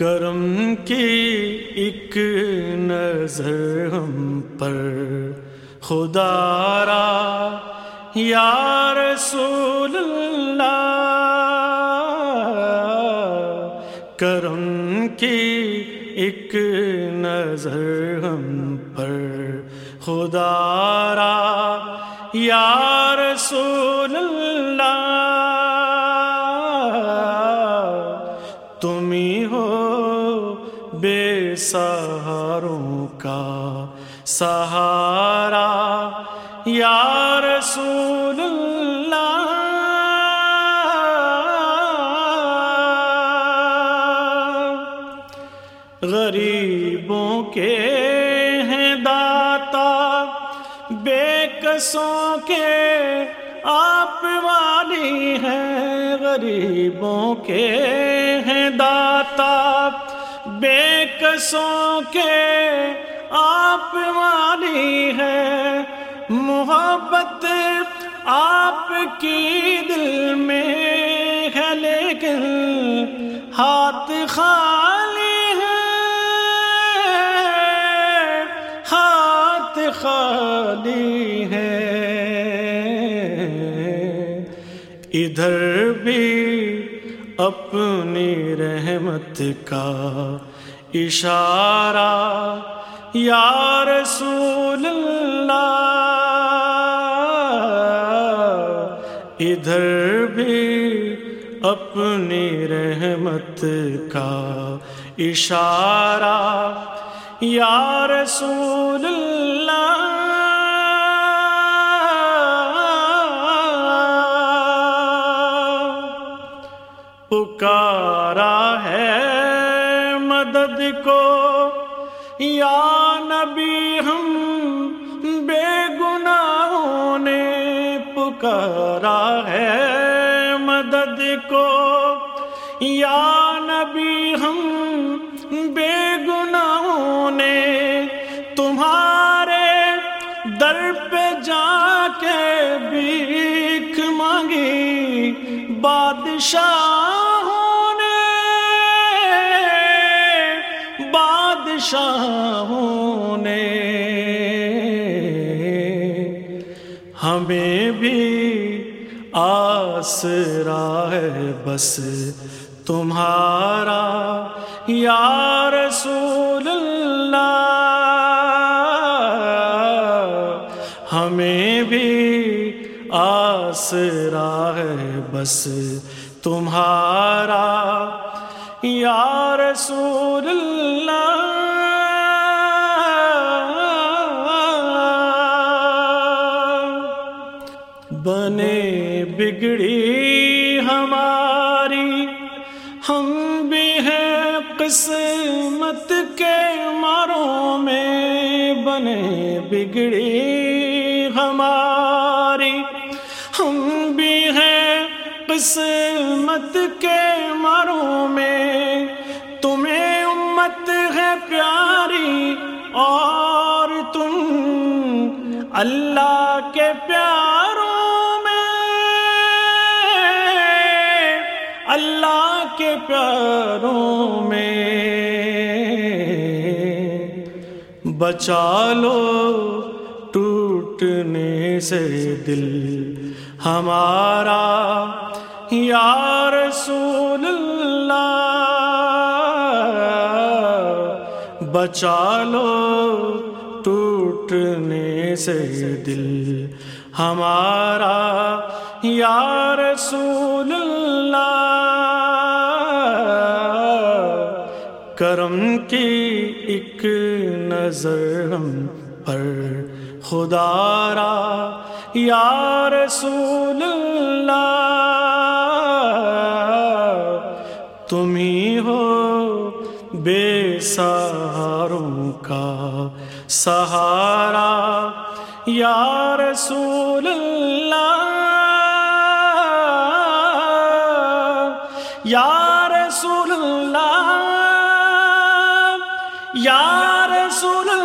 کرم کی ایک نظر ہم پر۔ خدا را، یا رسول اللہ۔ کرم کی ایک نظر ہم پر۔ خدا را، یا رسول اللہ۔ سہاروں کا سہارا، یا رسول اللہ۔ غریبوں کے ہیں داتا، بے کسوں کے آپ والی ہیں۔ غریبوں کے ہیں داتا بے کسوں کے آپ والی ہے۔ محبت آپ کی دل میں ہے، لیکن ہاتھ خالی ہے۔ ہاتھ خالی ہے۔ ادھر بھی اپنی رحمت کا اشارہ، یا رسول اللہ، ادھر بھی اپنی رحمت کا اشارہ، یا رسول اللہ۔ پکارا ہے مدد کو۔ یا نبی، ہم بے گناہوں نے پکارا ہے مدد کو۔ یا نبی، ہم بے گناہوں نے تمہارے در پہ جا کے بھیک مانگی۔ بادشاہوں بادشاہوں نے ہمیں بھی آسرا ہے بس تمہارا یا رسول اللہ ہمیں بھی آسرا ہے بس تمہارا یا رسول اللہ بنے بگڑی ہماری۔ ہم بھی ہیں قسمت کے ماروں میں بنے بگڑی ہماری۔ ہم بھی ہیں قسمت کے ماروں میں۔ تمہیں امت ہے پیاری اور تم اللہ کے پیاروں اللہ کے پیاروں میں بچا لو ٹوٹنے سے دل ہمارا، یا رسول اللہ، بچا لو ٹوٹنے سے دل ہمارا، یا رسول اللہ۔ کرم کی ایک نظر ہم پر خدا را، یا رسول اللہ، تم ہی ہو بے سہاروں کا سہارا، یا رسول اللہ، یا رسول اللہ۔ یا رسول